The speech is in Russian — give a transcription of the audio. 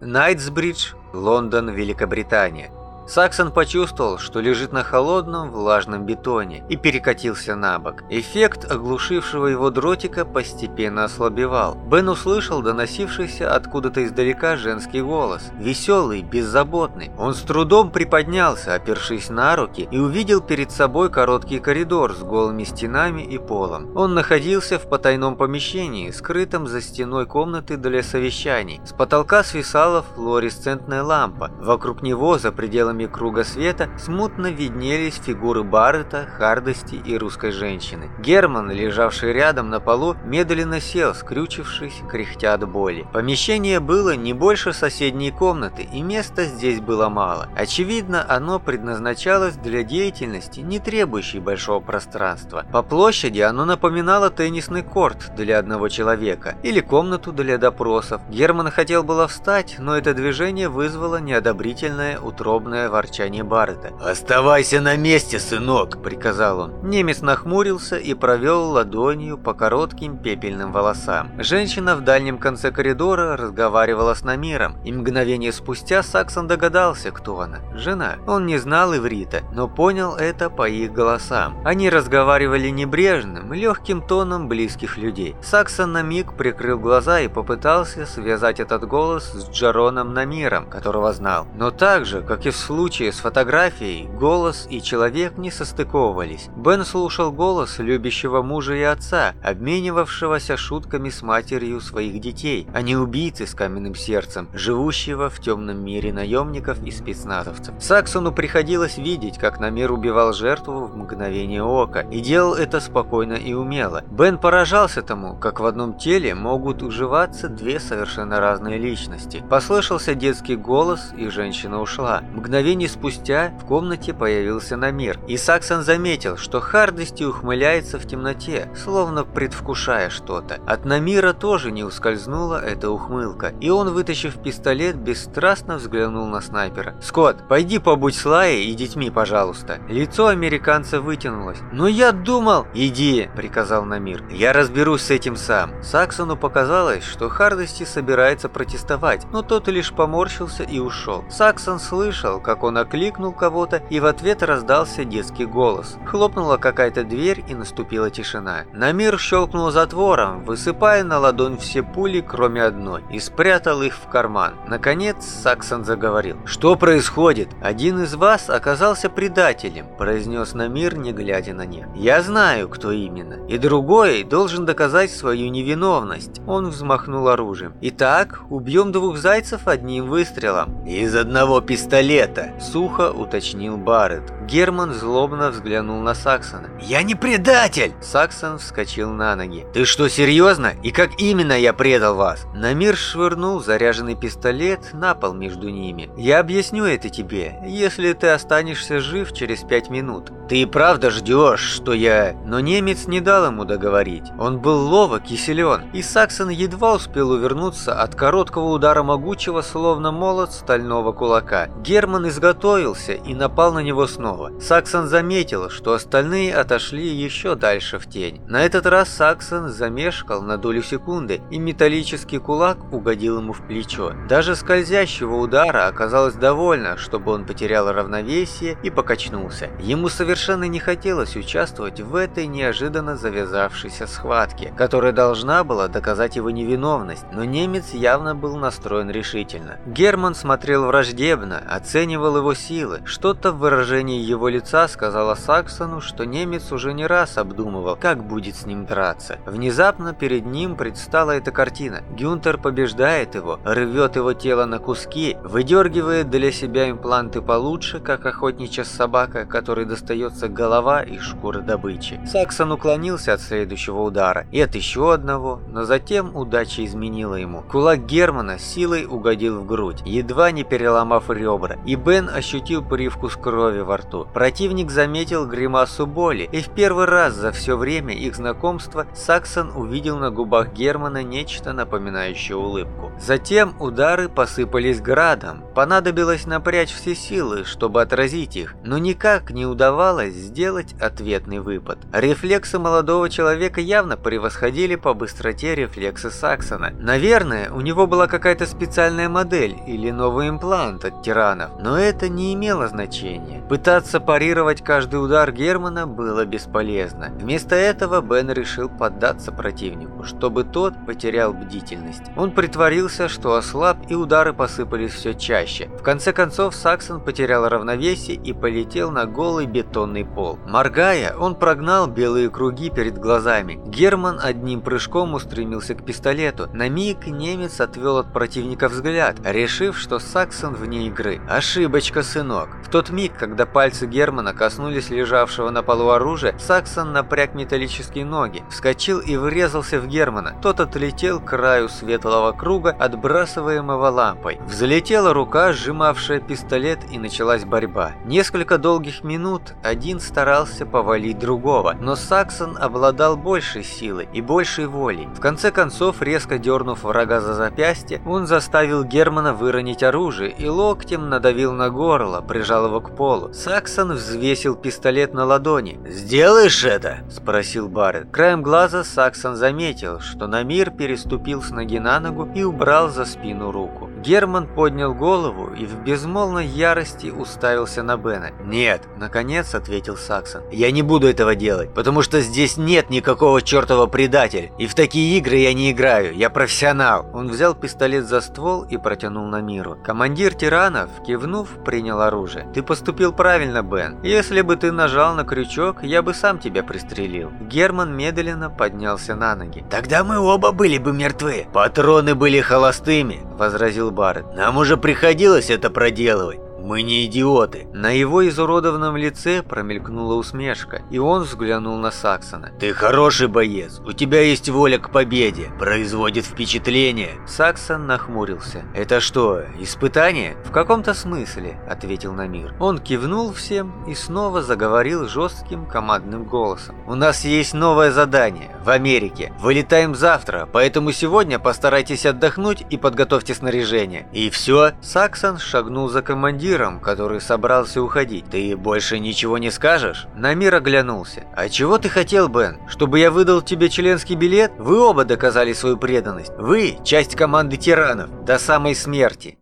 Найтсбридж, Лондон, Великобритания. Саксон почувствовал, что лежит на холодном, влажном бетоне и перекатился на бок. Эффект оглушившего его дротика постепенно ослабевал. Бен услышал доносившийся откуда-то издалека женский голос. Веселый, беззаботный. Он с трудом приподнялся, опершись на руки, и увидел перед собой короткий коридор с голыми стенами и полом. Он находился в потайном помещении, скрытом за стеной комнаты для совещаний. С потолка свисала флуоресцентная лампа. Вокруг него, за пределами пределами круга света смутно виднелись фигуры Баррета, Хардости и русской женщины. Герман, лежавший рядом на полу, медленно сел, скрючившись, кряхтя от боли. Помещение было не больше соседней комнаты, и места здесь было мало. Очевидно, оно предназначалось для деятельности, не требующей большого пространства. По площади оно напоминало теннисный корт для одного человека или комнату для допросов. Герман хотел было встать, но это движение вызвало неодобрительное утробное грозное ворчание Баррета. «Оставайся на месте, сынок!» – приказал он. Немец нахмурился и провел ладонью по коротким пепельным волосам. Женщина в дальнем конце коридора разговаривала с Намиром, и мгновение спустя Саксон догадался, кто она. Жена. Он не знал иврита, но понял это по их голосам. Они разговаривали небрежным, легким тоном близких людей. Саксон на миг прикрыл глаза и попытался связать этот голос с Джароном Намиром, которого знал. Но так же, как и в случае с фотографией голос и человек не состыковывались. Бен слушал голос любящего мужа и отца, обменивавшегося шутками с матерью своих детей, а не убийцы с каменным сердцем, живущего в темном мире наемников и спецназовцев. Саксону приходилось видеть, как Намир убивал жертву в мгновение ока, и делал это спокойно и умело. Бен поражался тому, как в одном теле могут уживаться две совершенно разные личности. Послышался детский голос, и женщина ушла. Мгновение Мгновение спустя в комнате появился Намир, и Саксон заметил, что Хардости ухмыляется в темноте, словно предвкушая что-то. От Намира тоже не ускользнула эта ухмылка, и он, вытащив пистолет, бесстрастно взглянул на снайпера. «Скотт, пойди побудь с Лаей и детьми, пожалуйста». Лицо американца вытянулось. «Но я думал...» «Иди», — приказал Намир. «Я разберусь с этим сам». Саксону показалось, что Хардости собирается протестовать, но тот лишь поморщился и ушел. Саксон слышал, как как он окликнул кого-то, и в ответ раздался детский голос. Хлопнула какая-то дверь, и наступила тишина. Намир щелкнул затвором, высыпая на ладонь все пули, кроме одной, и спрятал их в карман. Наконец Саксон заговорил. «Что происходит? Один из вас оказался предателем», – произнес Намир, не глядя на них. «Я знаю, кто именно. И другой должен доказать свою невиновность». Он взмахнул оружием. «Итак, убьем двух зайцев одним выстрелом». «Из одного пистолета», сухо уточнил Барретт. Герман злобно взглянул на Саксона. «Я не предатель!» Саксон вскочил на ноги. «Ты что, серьезно? И как именно я предал вас?» Намир швырнул заряженный пистолет на пол между ними. «Я объясню это тебе, если ты останешься жив через пять минут. Ты и правда ждешь, что я...» Но немец не дал ему договорить. Он был ловок и силен, и Саксон едва успел увернуться от короткого удара могучего, словно молот стального кулака. Герман изготовился и напал на него снова. Саксон заметил, что остальные отошли еще дальше в тень. На этот раз Саксон замешкал на долю секунды, и металлический кулак угодил ему в плечо. Даже скользящего удара оказалось довольно, чтобы он потерял равновесие и покачнулся. Ему совершенно не хотелось участвовать в этой неожиданно завязавшейся схватке, которая должна была доказать его невиновность, но немец явно был настроен решительно. Герман смотрел враждебно, оценивал его силы, что-то в выражении его лица сказала Саксону, что немец уже не раз обдумывал, как будет с ним драться. Внезапно перед ним предстала эта картина. Гюнтер побеждает его, рвет его тело на куски, выдергивает для себя импланты получше, как охотничья собака, которой достается голова и шкура добычи. Саксон уклонился от следующего удара и от еще одного, но затем удача изменила ему. Кулак Германа силой угодил в грудь, едва не переломав ребра, и Бен ощутил привкус крови во рту. Противник заметил гримасу боли, и в первый раз за все время их знакомства Саксон увидел на губах Германа нечто напоминающее улыбку. Затем удары посыпались градом. Понадобилось напрячь все силы, чтобы отразить их, но никак не удавалось сделать ответный выпад. Рефлексы молодого человека явно превосходили по быстроте рефлексы Саксона. Наверное, у него была какая-то специальная модель или новый имплант от тиранов, но это не имело значения. Пытаться парировать каждый удар Германа было бесполезно. Вместо этого Бен решил поддаться противнику, чтобы тот потерял бдительность. Он притворился, что ослаб, и удары посыпались все чаще. В конце концов, Саксон потерял равновесие и полетел на голый бетонный пол. Моргая, он прогнал белые круги перед глазами. Герман одним прыжком устремился к пистолету. На миг немец отвел от противника взгляд, решив, что Саксон вне игры. Ошибочка, сынок. В тот миг, когда пальцы Германа коснулись лежавшего на полу оружия, Саксон напряг металлические ноги, вскочил и врезался в Германа. Тот отлетел к краю светлого круга, отбрасываемого лампой. Взлетела рука, сжимавшая пистолет, и началась борьба. Несколько долгих минут один старался повалить другого, но Саксон обладал большей силой и большей волей. В конце концов, резко дернув врага за запястье, он заставил Германа выронить оружие и локтем надавил на горло, прижал его к полу. Саксон взвесил пистолет на ладони. «Сделаешь это?» – спросил Барретт. Краем глаза Саксон заметил, что Намир переступил с ноги на ногу и убрал за спину руку. Герман поднял голову и в безмолвной ярости уставился на Бена. «Нет», – наконец ответил Саксон. «Я не буду этого делать, потому что здесь нет никакого чертова предателя, и в такие игры я не играю, я профессионал». Он взял пистолет за ствол и протянул на миру. Командир тиранов, кивнув, принял оружие. «Ты поступил правильно, Бен. Если бы ты нажал на крючок, я бы сам тебя пристрелил». Герман медленно поднялся на ноги. «Тогда мы оба были бы мертвы. Патроны были холостыми», – возразил Барретт. «Нам уже приходилось это проделывать. Мы не идиоты. На его изуродованном лице промелькнула усмешка, и он взглянул на Саксона. Ты хороший боец, у тебя есть воля к победе, производит впечатление. Саксон нахмурился. Это что, испытание? В каком-то смысле, ответил Намир. Он кивнул всем и снова заговорил жестким командным голосом. У нас есть новое задание в Америке. Вылетаем завтра, поэтому сегодня постарайтесь отдохнуть и подготовьте снаряжение. И все. Саксон шагнул за командиром Намиром, который собрался уходить. «Ты больше ничего не скажешь?» Намир оглянулся. «А чего ты хотел, Бен? Чтобы я выдал тебе членский билет? Вы оба доказали свою преданность. Вы – часть команды тиранов. До самой смерти».